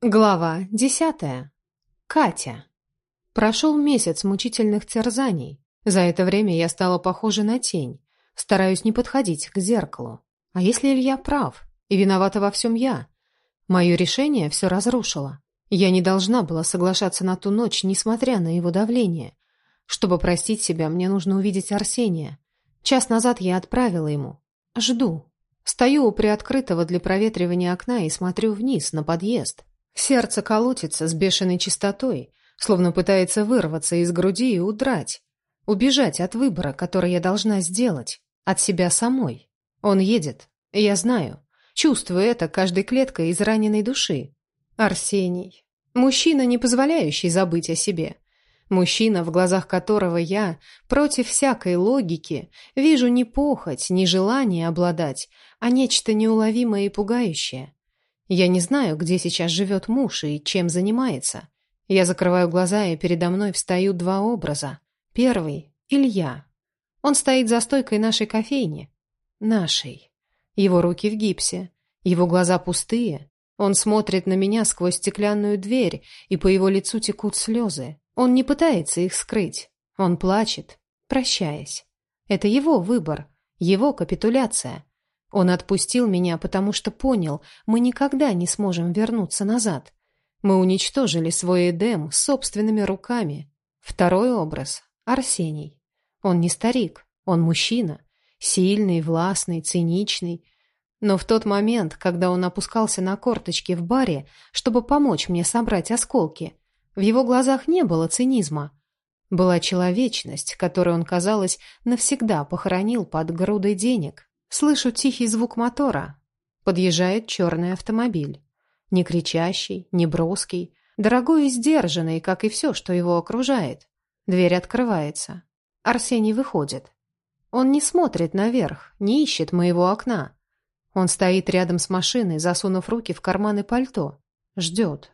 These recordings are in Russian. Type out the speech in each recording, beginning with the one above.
Глава десятая. Катя. Прошел месяц мучительных терзаний. За это время я стала похожа на тень. Стараюсь не подходить к зеркалу. А если Илья прав, и виновата во всем я? Мое решение все разрушило. Я не должна была соглашаться на ту ночь, несмотря на его давление. Чтобы простить себя, мне нужно увидеть Арсения. Час назад я отправила ему. Жду. Стою у приоткрытого для проветривания окна и смотрю вниз, на подъезд. Сердце колотится с бешеной частотой, словно пытается вырваться из груди и удрать. Убежать от выбора, который я должна сделать. От себя самой. Он едет. Я знаю. Чувствую это каждой клеткой из раненой души. Арсений. Мужчина, не позволяющий забыть о себе. Мужчина, в глазах которого я, против всякой логики, вижу не похоть, не желание обладать, а нечто неуловимое и пугающее. Я не знаю, где сейчас живет муж и чем занимается. Я закрываю глаза, и передо мной встают два образа. Первый — Илья. Он стоит за стойкой нашей кофейни. Нашей. Его руки в гипсе. Его глаза пустые. Он смотрит на меня сквозь стеклянную дверь, и по его лицу текут слезы. Он не пытается их скрыть. Он плачет, прощаясь. Это его выбор, его капитуляция. Он отпустил меня, потому что понял, мы никогда не сможем вернуться назад. Мы уничтожили свой Эдем собственными руками. Второй образ — Арсений. Он не старик, он мужчина. Сильный, властный, циничный. Но в тот момент, когда он опускался на корточки в баре, чтобы помочь мне собрать осколки, в его глазах не было цинизма. Была человечность, которую он, казалось, навсегда похоронил под грудой денег. Слышу тихий звук мотора. Подъезжает черный автомобиль. Не кричащий, не броский, дорогой и сдержанный, как и все, что его окружает. Дверь открывается. Арсений выходит. Он не смотрит наверх, не ищет моего окна. Он стоит рядом с машиной, засунув руки в карманы пальто. Ждет.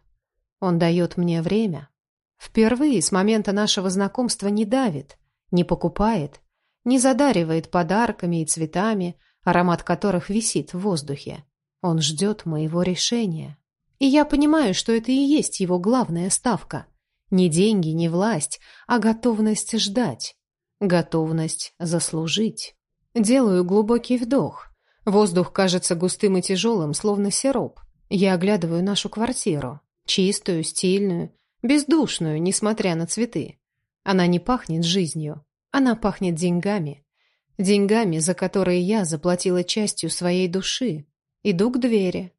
Он дает мне время. Впервые с момента нашего знакомства не давит, не покупает, не задаривает подарками и цветами, аромат которых висит в воздухе. Он ждет моего решения. И я понимаю, что это и есть его главная ставка. Не деньги, не власть, а готовность ждать. Готовность заслужить. Делаю глубокий вдох. Воздух кажется густым и тяжелым, словно сироп. Я оглядываю нашу квартиру. Чистую, стильную, бездушную, несмотря на цветы. Она не пахнет жизнью. Она пахнет деньгами. Деньгами, за которые я заплатила частью своей души. Иду к двери.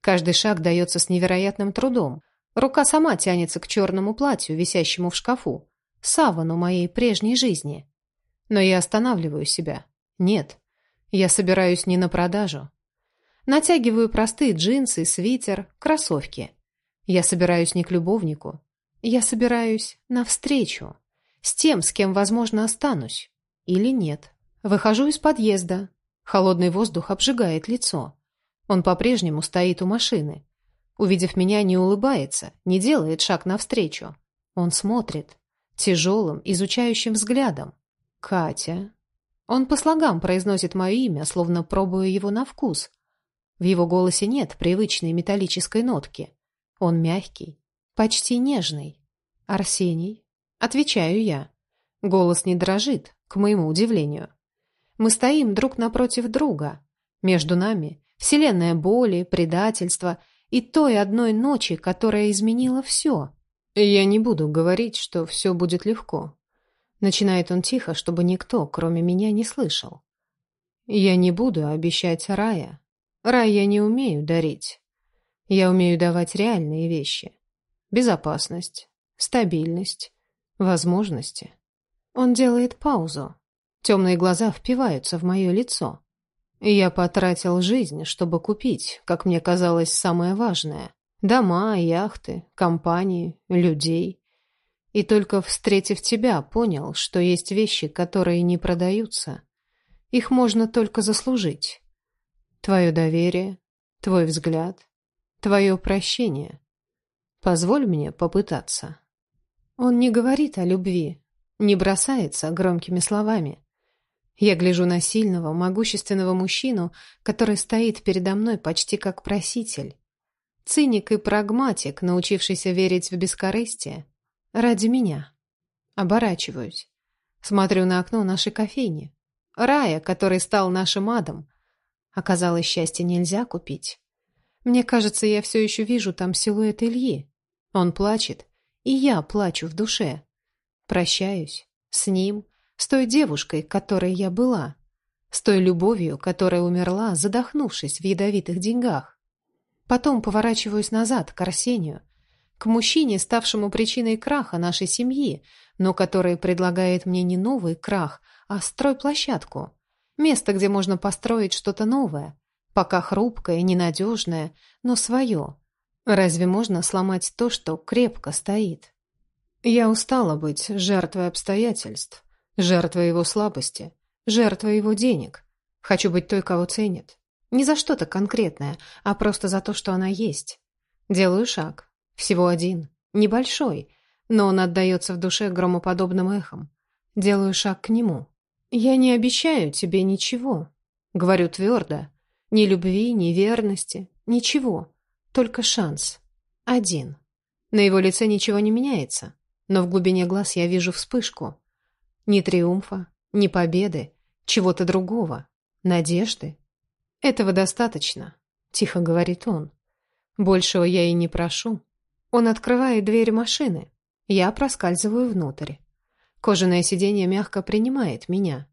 Каждый шаг дается с невероятным трудом. Рука сама тянется к черному платью, висящему в шкафу. Савану моей прежней жизни. Но я останавливаю себя. Нет, я собираюсь не на продажу. Натягиваю простые джинсы, свитер, кроссовки. Я собираюсь не к любовнику. Я собираюсь навстречу. С тем, с кем, возможно, останусь. Или нет. Выхожу из подъезда. Холодный воздух обжигает лицо. Он по-прежнему стоит у машины. Увидев меня, не улыбается, не делает шаг навстречу. Он смотрит. Тяжелым, изучающим взглядом. «Катя». Он по слогам произносит мое имя, словно пробуя его на вкус. В его голосе нет привычной металлической нотки. Он мягкий, почти нежный. «Арсений». Отвечаю я. Голос не дрожит, к моему удивлению. Мы стоим друг напротив друга. Между нами вселенная боли, предательства и той одной ночи, которая изменила все. Я не буду говорить, что все будет легко. Начинает он тихо, чтобы никто, кроме меня, не слышал. Я не буду обещать рая. Рай я не умею дарить. Я умею давать реальные вещи. Безопасность, стабильность, возможности. Он делает паузу. Темные глаза впиваются в мое лицо. Я потратил жизнь, чтобы купить, как мне казалось, самое важное. Дома, яхты, компании, людей. И только встретив тебя, понял, что есть вещи, которые не продаются. Их можно только заслужить. Твое доверие, твой взгляд, твое прощение. Позволь мне попытаться. Он не говорит о любви, не бросается громкими словами. Я гляжу на сильного, могущественного мужчину, который стоит передо мной почти как проситель. Циник и прагматик, научившийся верить в бескорыстие. Ради меня. Оборачиваюсь. Смотрю на окно нашей кофейни. Рая, который стал нашим адом. Оказалось, счастье нельзя купить. Мне кажется, я все еще вижу там силуэт Ильи. Он плачет, и я плачу в душе. Прощаюсь с ним, с той девушкой, которой я была, с той любовью, которая умерла, задохнувшись в ядовитых деньгах. Потом поворачиваюсь назад, к Арсению, к мужчине, ставшему причиной краха нашей семьи, но который предлагает мне не новый крах, а стройплощадку. Место, где можно построить что-то новое, пока хрупкое, ненадежное, но свое. Разве можно сломать то, что крепко стоит? Я устала быть жертвой обстоятельств, жертвой его слабости, жертвой его денег. Хочу быть той, кого ценят. Не за что-то конкретное, а просто за то, что она есть. Делаю шаг. Всего один. Небольшой, но он отдается в душе громоподобным эхом. Делаю шаг к нему. «Я не обещаю тебе ничего», — говорю твердо. Ни любви, ни верности, ничего. Только шанс. Один. На его лице ничего не меняется, но в глубине глаз я вижу вспышку. Ни триумфа, ни победы, чего-то другого, надежды. Этого достаточно, тихо говорит он. Большего я и не прошу. Он открывает дверь машины. Я проскальзываю внутрь. Кожаное сиденье мягко принимает меня.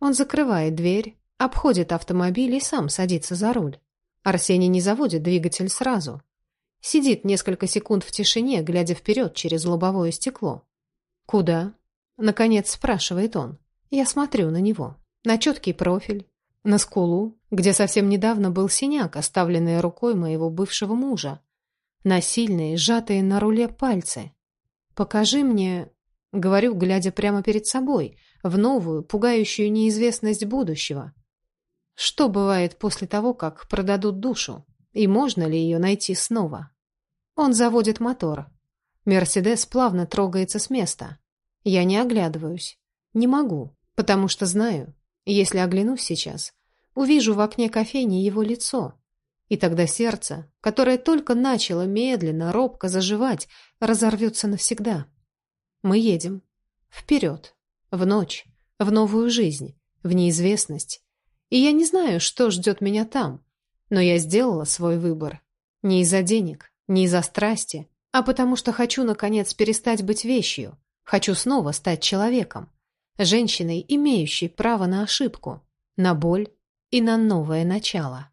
Он закрывает дверь, обходит автомобиль и сам садится за руль. Арсений не заводит двигатель сразу. Сидит несколько секунд в тишине, глядя вперед через лобовое стекло. «Куда?» — наконец спрашивает он. Я смотрю на него, на четкий профиль, на скулу, где совсем недавно был синяк, оставленный рукой моего бывшего мужа, на сильные, сжатые на руле пальцы. «Покажи мне...» — говорю, глядя прямо перед собой, в новую, пугающую неизвестность будущего. Что бывает после того, как продадут душу? И можно ли ее найти снова? Он заводит мотор. Мерседес плавно трогается с места. Я не оглядываюсь. Не могу, потому что знаю, если оглянусь сейчас, увижу в окне кофейни его лицо. И тогда сердце, которое только начало медленно, робко заживать, разорвется навсегда. Мы едем. Вперед. В ночь. В новую жизнь. В неизвестность. И я не знаю, что ждет меня там. Но я сделала свой выбор. Не из-за денег, не из-за страсти, а потому что хочу, наконец, перестать быть вещью. Хочу снова стать человеком. Женщиной, имеющей право на ошибку, на боль и на новое начало.